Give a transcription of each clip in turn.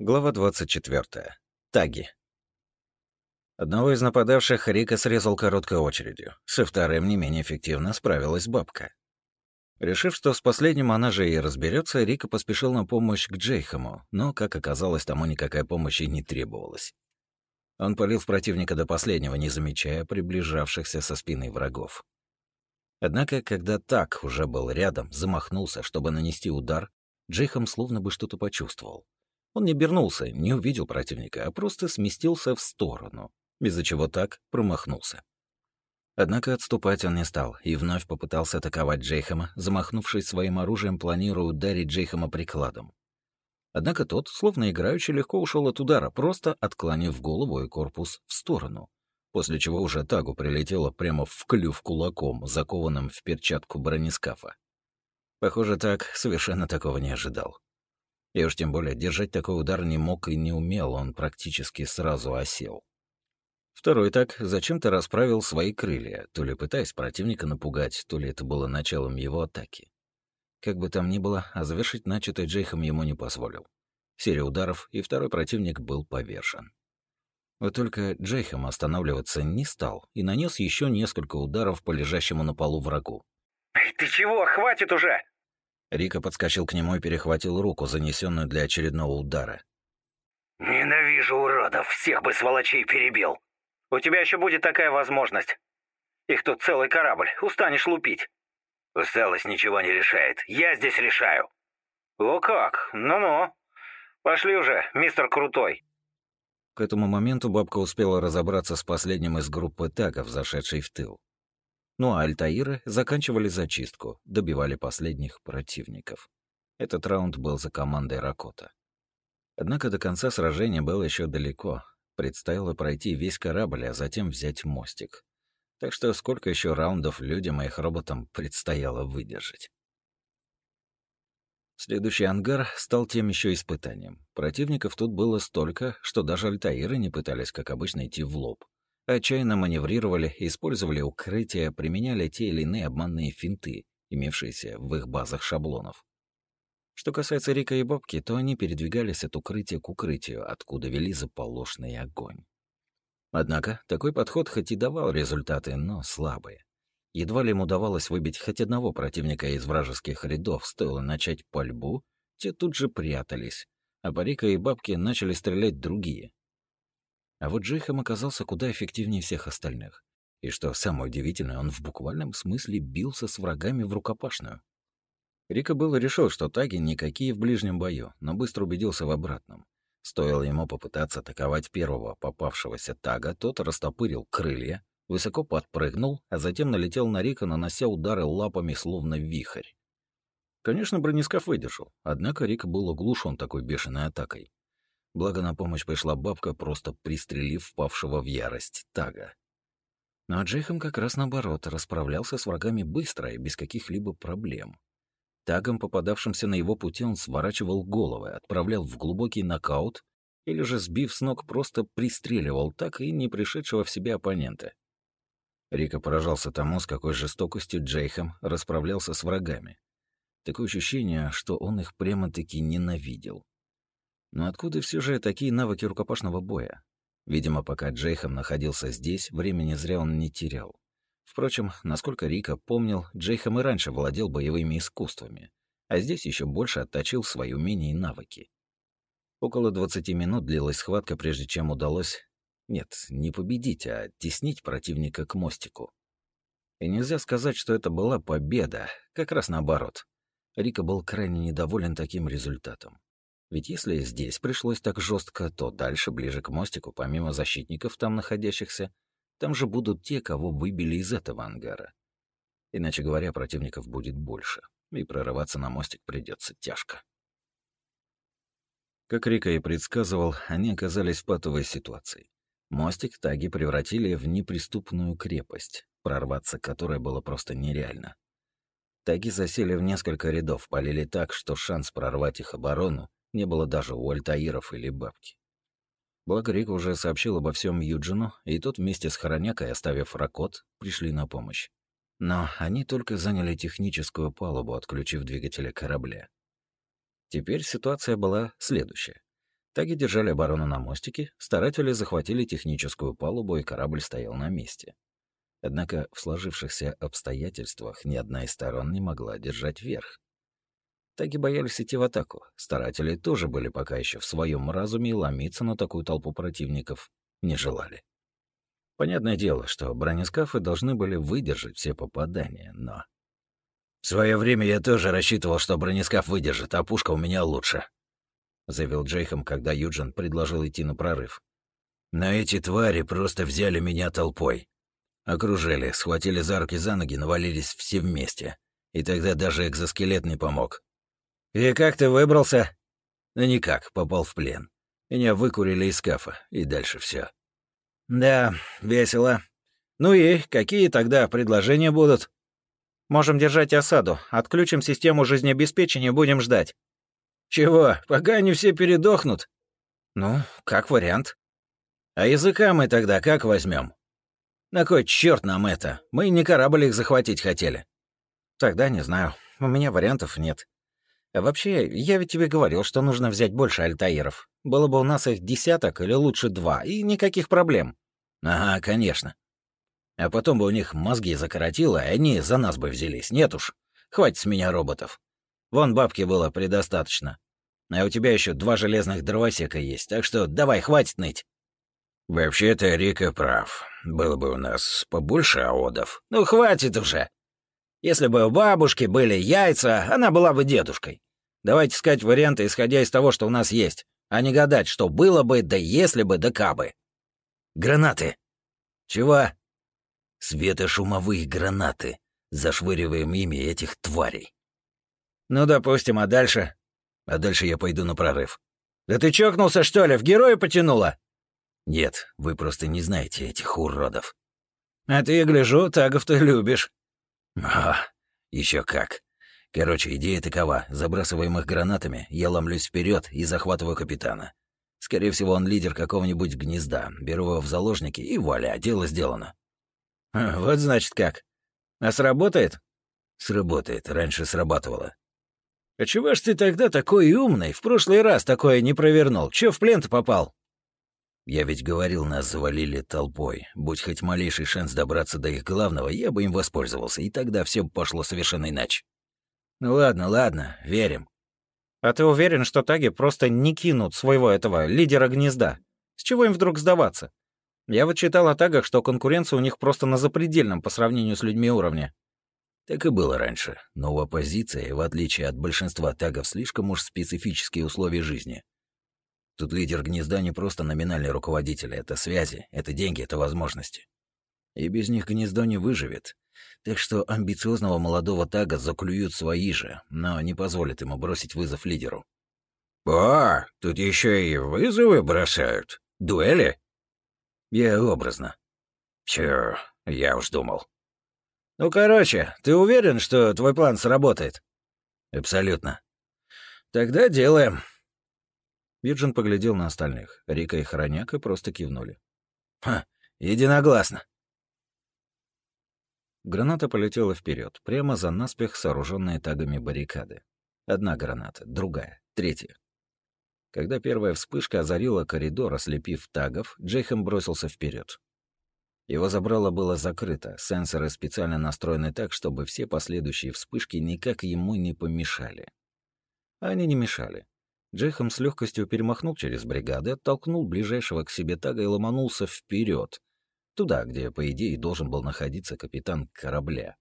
Глава 24. Таги. Одного из нападавших Рика срезал короткой очередью. Со вторым не менее эффективно справилась бабка. Решив, что с последним она же и разберется, Рика поспешил на помощь к Джейхаму, но, как оказалось, тому никакая помощь и не требовалась. Он полил в противника до последнего, не замечая приближавшихся со спины врагов. Однако, когда так уже был рядом, замахнулся, чтобы нанести удар, Джейхам словно бы что-то почувствовал. Он не обернулся, не увидел противника, а просто сместился в сторону, из-за чего так промахнулся. Однако отступать он не стал и вновь попытался атаковать Джейхема, замахнувшись своим оружием, планируя ударить Джейхема прикладом. Однако тот, словно играючи, легко ушел от удара, просто отклонив голову и корпус в сторону, после чего уже тагу прилетело прямо в клюв кулаком, закованным в перчатку бронескафа. Похоже, так совершенно такого не ожидал. И уж тем более держать такой удар не мог и не умел, он практически сразу осел. Второй так зачем-то расправил свои крылья, то ли пытаясь противника напугать, то ли это было началом его атаки. Как бы там ни было, а завершить начатое Джейхом ему не позволил. Серия ударов, и второй противник был повешен. Вот только Джейхем останавливаться не стал и нанес еще несколько ударов по лежащему на полу врагу. «Ты чего? Хватит уже!» Рика подскочил к нему и перехватил руку, занесенную для очередного удара. «Ненавижу уродов! Всех бы сволочей перебил! У тебя еще будет такая возможность. Их тут целый корабль, устанешь лупить!» «Усталость ничего не решает. Я здесь решаю!» «О как? Ну-ну! Пошли уже, мистер Крутой!» К этому моменту бабка успела разобраться с последним из группы тагов, зашедшей в тыл. Ну а Альтаиры заканчивали зачистку, добивали последних противников. Этот раунд был за командой Ракота. Однако до конца сражения было еще далеко. Предстояло пройти весь корабль, а затем взять мостик. Так что сколько еще раундов людям и их роботам предстояло выдержать. Следующий ангар стал тем еще испытанием. Противников тут было столько, что даже альтаиры не пытались, как обычно, идти в лоб. Отчаянно маневрировали, использовали укрытия, применяли те или иные обманные финты, имевшиеся в их базах шаблонов. Что касается Рика и Бобки, то они передвигались от укрытия к укрытию, откуда вели заполошный огонь. Однако такой подход хоть и давал результаты, но слабые. Едва ли им удавалось выбить хоть одного противника из вражеских рядов, стоило начать пальбу, те тут же прятались, а по Рика и Бабке начали стрелять другие. А вот Джейхам оказался куда эффективнее всех остальных. И что самое удивительное, он в буквальном смысле бился с врагами в рукопашную. Рика было решил, что таги никакие в ближнем бою, но быстро убедился в обратном. Стоило ему попытаться атаковать первого попавшегося тага, тот растопырил крылья, высоко подпрыгнул, а затем налетел на Рика, нанося удары лапами, словно вихрь. Конечно, бронескаф выдержал, однако Рика был оглушен такой бешеной атакой. Благо на помощь пришла бабка, просто пристрелив впавшего в ярость Тага. Но Джейхам как раз наоборот, расправлялся с врагами быстро и без каких-либо проблем. Тагом, попадавшимся на его пути, он сворачивал головы, отправлял в глубокий нокаут или же, сбив с ног, просто пристреливал так и не пришедшего в себя оппонента. Рика поражался тому, с какой жестокостью Джейхам расправлялся с врагами. Такое ощущение, что он их прямо-таки ненавидел. Но откуда все же такие навыки рукопашного боя? Видимо, пока Джейхам находился здесь, времени зря он не терял. Впрочем, насколько Рика помнил, Джейхам и раньше владел боевыми искусствами, а здесь еще больше отточил свои умения и навыки. Около 20 минут длилась схватка, прежде чем удалось... Нет, не победить, а теснить противника к мостику. И нельзя сказать, что это была победа, как раз наоборот. Рика был крайне недоволен таким результатом. Ведь если здесь пришлось так жестко, то дальше, ближе к мостику, помимо защитников там находящихся, там же будут те, кого выбили из этого ангара. Иначе говоря, противников будет больше, и прорываться на мостик придется тяжко. Как Рика и предсказывал, они оказались в патовой ситуации. Мостик таги превратили в неприступную крепость, прорваться которой было просто нереально. Таги засели в несколько рядов, полили так, что шанс прорвать их оборону не было даже у Альтаиров или Бабки. Благо Рик уже сообщил обо всем Юджину, и тот вместе с Хоронякой, оставив Ракот, пришли на помощь. Но они только заняли техническую палубу, отключив двигатели корабля. Теперь ситуация была следующая. Таги держали оборону на мостике, старатели захватили техническую палубу, и корабль стоял на месте. Однако в сложившихся обстоятельствах ни одна из сторон не могла держать верх. Таги боялись идти в атаку. Старатели тоже были пока еще в своем разуме и ломиться на такую толпу противников не желали. Понятное дело, что бронескафы должны были выдержать все попадания, но... «В свое время я тоже рассчитывал, что бронескаф выдержит, а пушка у меня лучше», — заявил Джейхом, когда Юджин предложил идти на прорыв. «Но эти твари просто взяли меня толпой. Окружили, схватили за руки за ноги, навалились все вместе. И тогда даже экзоскелет не помог. «И как ты выбрался?» «Да никак, попал в плен. Меня выкурили из скафа, и дальше все. «Да, весело. Ну и какие тогда предложения будут?» «Можем держать осаду. Отключим систему жизнеобеспечения, будем ждать». «Чего? Пока они все передохнут?» «Ну, как вариант». «А языка мы тогда как возьмем? На кой черт нам это? Мы не корабль их захватить хотели». «Тогда не знаю. У меня вариантов нет. А вообще, я ведь тебе говорил, что нужно взять больше альтаиров. Было бы у нас их десяток или лучше два, и никаких проблем. Ага, конечно. А потом бы у них мозги закоротило, и они за нас бы взялись. Нет уж, хватит с меня роботов. Вон бабки было предостаточно. А у тебя еще два железных дровосека есть, так что давай, хватит ныть. Вообще-то Рика прав. Было бы у нас побольше аодов. Ну, хватит уже. Если бы у бабушки были яйца, она была бы дедушкой. Давайте искать варианты, исходя из того, что у нас есть, а не гадать, что было бы, да если бы, да кабы. Гранаты. Чего? Светошумовые гранаты. Зашвыриваем ими этих тварей. Ну, допустим, а дальше? А дальше я пойду на прорыв. Да ты чокнулся, что ли? В героя потянуло? Нет, вы просто не знаете этих уродов. А ты, гляжу, тагов ты любишь. А, еще как. Короче, идея такова. Забрасываем их гранатами, я ломлюсь вперед и захватываю капитана. Скорее всего, он лидер какого-нибудь гнезда. Беру его в заложники, и вуаля, дело сделано. Вот значит как. А сработает? Сработает. Раньше срабатывало. А чего ж ты тогда такой умный? В прошлый раз такое не провернул. Чё в плен-то попал? Я ведь говорил, нас завалили толпой. Будь хоть малейший шанс добраться до их главного, я бы им воспользовался, и тогда все пошло совершенно иначе. Ну ладно, ладно, верим. А ты уверен, что таги просто не кинут своего этого лидера гнезда? С чего им вдруг сдаваться? Я вот читал о тагах, что конкуренция у них просто на запредельном по сравнению с людьми уровне. Так и было раньше, но у оппозиции, в отличие от большинства тагов, слишком уж специфические условия жизни. Тут лидер гнезда не просто номинальный руководитель, это связи, это деньги, это возможности. И без них гнездо не выживет. Так что амбициозного молодого тага заклюют свои же, но не позволят ему бросить вызов лидеру. «О, тут еще и вызовы бросают? Дуэли?» «Я образно». «Чё, я уж думал». «Ну, короче, ты уверен, что твой план сработает?» «Абсолютно». «Тогда делаем». Юджин поглядел на остальных. Рика и Хороняка просто кивнули. «Ха, единогласно». Граната полетела вперед, прямо за наспех сооруженные тагами баррикады. Одна граната, другая, третья. Когда первая вспышка озарила коридор, ослепив тагов, Джейхем бросился вперед. Его забрало было закрыто, сенсоры специально настроены так, чтобы все последующие вспышки никак ему не помешали. Они не мешали. Джейхам с легкостью перемахнул через бригады, оттолкнул ближайшего к себе тага и ломанулся вперед, туда, где, по идее, должен был находиться капитан корабля.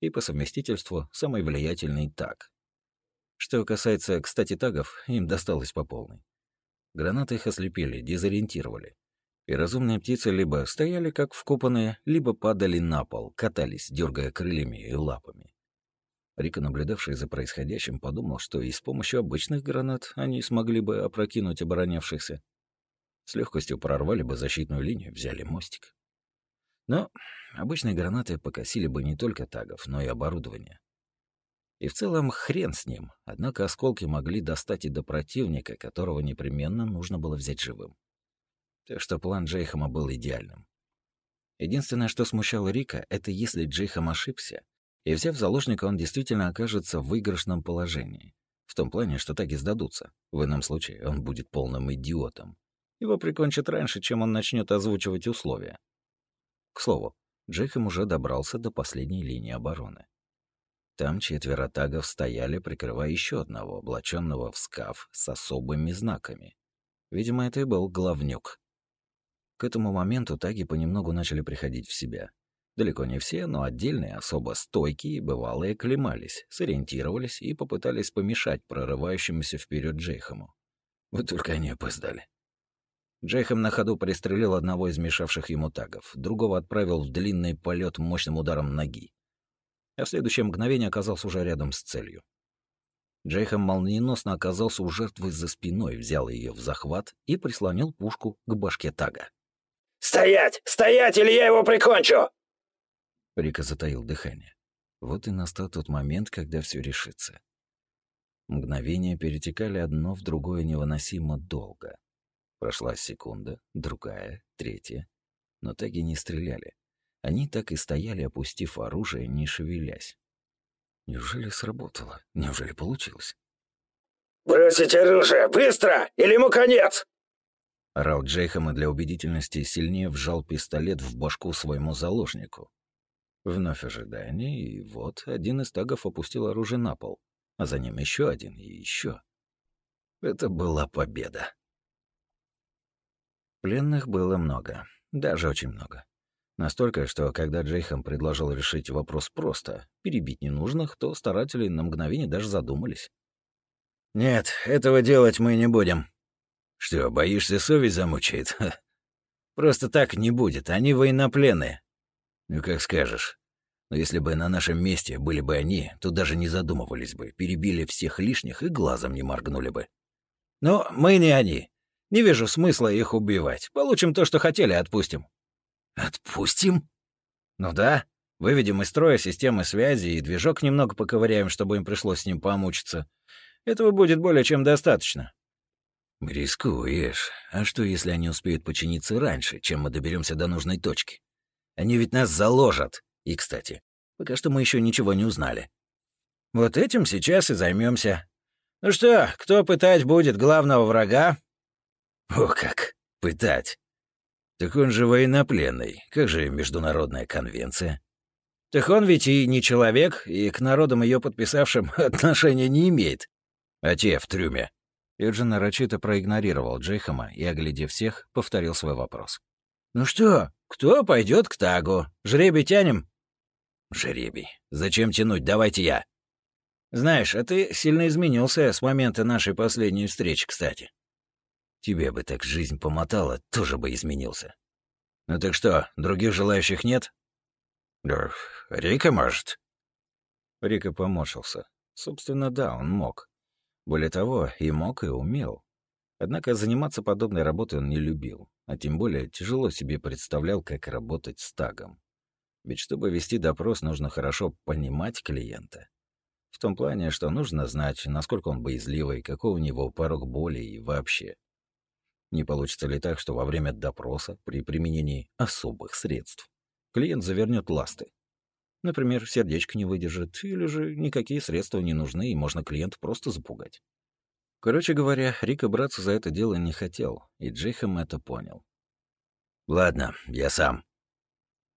И по совместительству самый влиятельный таг. Что касается, кстати, тагов, им досталось по полной. Гранаты их ослепили, дезориентировали. И разумные птицы либо стояли как вкопанные, либо падали на пол, катались, дергая крыльями и лапами. Рика, наблюдавший за происходящим, подумал, что и с помощью обычных гранат они смогли бы опрокинуть оборонявшихся. С легкостью прорвали бы защитную линию, взяли мостик. Но обычные гранаты покосили бы не только тагов, но и оборудование. И в целом хрен с ним, однако осколки могли достать и до противника, которого непременно нужно было взять живым. Так что план Джейхама был идеальным. Единственное, что смущало Рика, это если Джейхам ошибся, и, взяв заложника, он действительно окажется в выигрышном положении. В том плане, что таги сдадутся. В ином случае он будет полным идиотом. Его прикончат раньше, чем он начнет озвучивать условия. К слову, Джейхем уже добрался до последней линии обороны. Там четверо тагов стояли, прикрывая еще одного, облаченного в скаф с особыми знаками. Видимо, это и был главнюк. К этому моменту таги понемногу начали приходить в себя. Далеко не все, но отдельные, особо стойкие, бывалые клемались, сориентировались и попытались помешать прорывающемуся вперед Джейхаму. Вот только они опоздали. Джейхам на ходу пристрелил одного из мешавших ему тагов, другого отправил в длинный полет мощным ударом ноги а в следующее мгновение оказался уже рядом с целью. Джейхам молниеносно оказался у жертвы за спиной, взял ее в захват и прислонил пушку к башке Тага. «Стоять! Стоять, или я его прикончу!» Рика затаил дыхание. Вот и настал тот момент, когда все решится. Мгновения перетекали одно в другое невыносимо долго. Прошла секунда, другая, третья. Но таги не стреляли. Они так и стояли, опустив оружие, не шевелясь. Неужели сработало? Неужели получилось? «Бросить оружие! Быстро! Или ему конец!» Орал Джейхам и для убедительности сильнее вжал пистолет в башку своему заложнику. Вновь ожидание, и вот один из тагов опустил оружие на пол, а за ним еще один и еще. Это была победа. Пленных было много, даже очень много. Настолько, что когда Джейхам предложил решить вопрос просто, перебить ненужных, то старатели на мгновение даже задумались. «Нет, этого делать мы не будем». «Что, боишься, совесть замучает?» «Просто так не будет, они военнопленные». «Ну, как скажешь. Но если бы на нашем месте были бы они, то даже не задумывались бы, перебили всех лишних и глазом не моргнули бы». «Но мы не они. Не вижу смысла их убивать. Получим то, что хотели, отпустим». «Отпустим?» «Ну да. Выведем из строя системы связи и движок немного поковыряем, чтобы им пришлось с ним помучиться. Этого будет более чем достаточно». «Рискуешь. А что, если они успеют починиться раньше, чем мы доберемся до нужной точки? Они ведь нас заложат. И, кстати, пока что мы еще ничего не узнали». «Вот этим сейчас и займемся. Ну что, кто пытать будет главного врага?» «О как! Пытать! Так он же военнопленный. Как же международная конвенция? Так он ведь и не человек, и к народам ее подписавшим отношения не имеет. А те в трюме. Юджин нарочито проигнорировал Джейхама и, оглядев всех, повторил свой вопрос. «Ну что, кто пойдет к Тагу? Жребий тянем?» «Жребий. Зачем тянуть? Давайте я». «Знаешь, а ты сильно изменился с момента нашей последней встречи, кстати. Тебе бы так жизнь помотала, тоже бы изменился. Ну так что, других желающих нет? Да, Рика может. Рика поморщился. Собственно, да, он мог. Более того, и мог, и умел. Однако заниматься подобной работой он не любил, а тем более тяжело себе представлял, как работать с тагом. Ведь чтобы вести допрос, нужно хорошо понимать клиента. В том плане, что нужно знать, насколько он боязливый, какой у него порог боли и вообще. Не получится ли так, что во время допроса, при применении особых средств, клиент завернет ласты? Например, сердечко не выдержит, или же никакие средства не нужны, и можно клиента просто запугать. Короче говоря, Рика браться за это дело не хотел, и Джейхам это понял. «Ладно, я сам».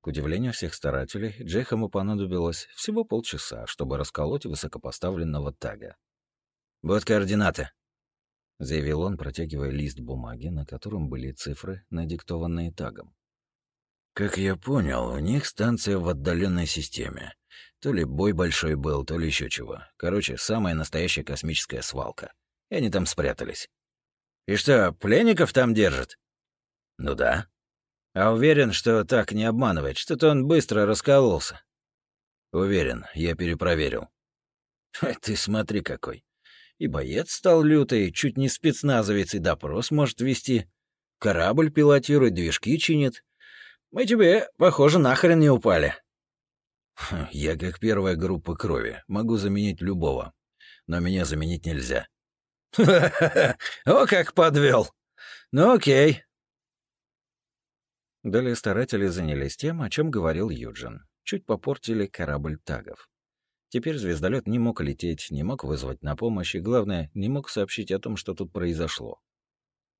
К удивлению всех старателей, Джейхаму понадобилось всего полчаса, чтобы расколоть высокопоставленного тага. «Вот координаты», заявил он, протягивая лист бумаги, на котором были цифры, надиктованные тагом. Как я понял, у них станция в отдаленной системе. То ли бой большой был, то ли еще чего. Короче, самая настоящая космическая свалка. И они там спрятались. И что, пленников там держат? Ну да. А уверен, что так не обманывает, что-то он быстро раскололся. Уверен, я перепроверил. Ты смотри какой. И боец стал лютый, чуть не спецназовец, и допрос может вести. Корабль пилотирует, движки чинит. Мы тебе, похоже, нахрен не упали. Я как первая группа крови, могу заменить любого. Но меня заменить нельзя. О, как подвел. Ну окей. Далее старатели занялись тем, о чем говорил Юджин. Чуть попортили корабль тагов. Теперь звездолет не мог лететь, не мог вызвать на помощь, и, главное, не мог сообщить о том, что тут произошло.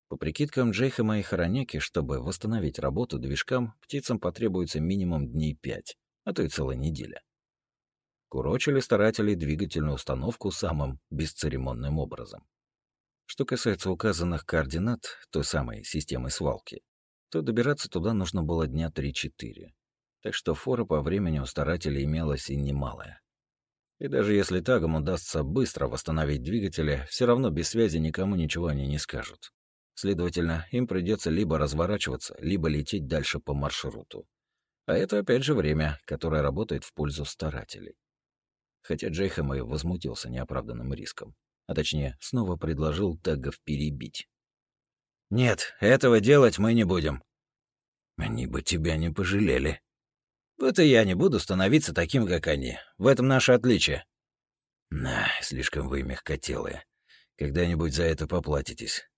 По прикидкам Джейхема и Хороняки, чтобы восстановить работу движкам, птицам потребуется минимум дней пять, а то и целая неделя. Курочили старатели двигательную установку самым бесцеремонным образом. Что касается указанных координат той самой системы свалки, то добираться туда нужно было дня 3-4. Так что фора по времени у старателей имелась и немалая. И даже если тагам удастся быстро восстановить двигатели, все равно без связи никому ничего они не скажут. Следовательно, им придется либо разворачиваться, либо лететь дальше по маршруту. А это опять же время, которое работает в пользу старателей. Хотя Джейхэм и возмутился неоправданным риском. А точнее, снова предложил тагов перебить. «Нет, этого делать мы не будем». «Они бы тебя не пожалели». «Вот и я не буду становиться таким, как они. В этом наше отличие». «На, слишком вы мягкотелые. Когда-нибудь за это поплатитесь».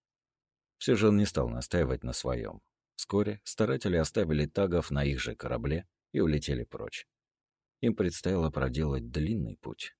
Все же он не стал настаивать на своем. Вскоре старатели оставили тагов на их же корабле и улетели прочь. Им предстояло проделать длинный путь.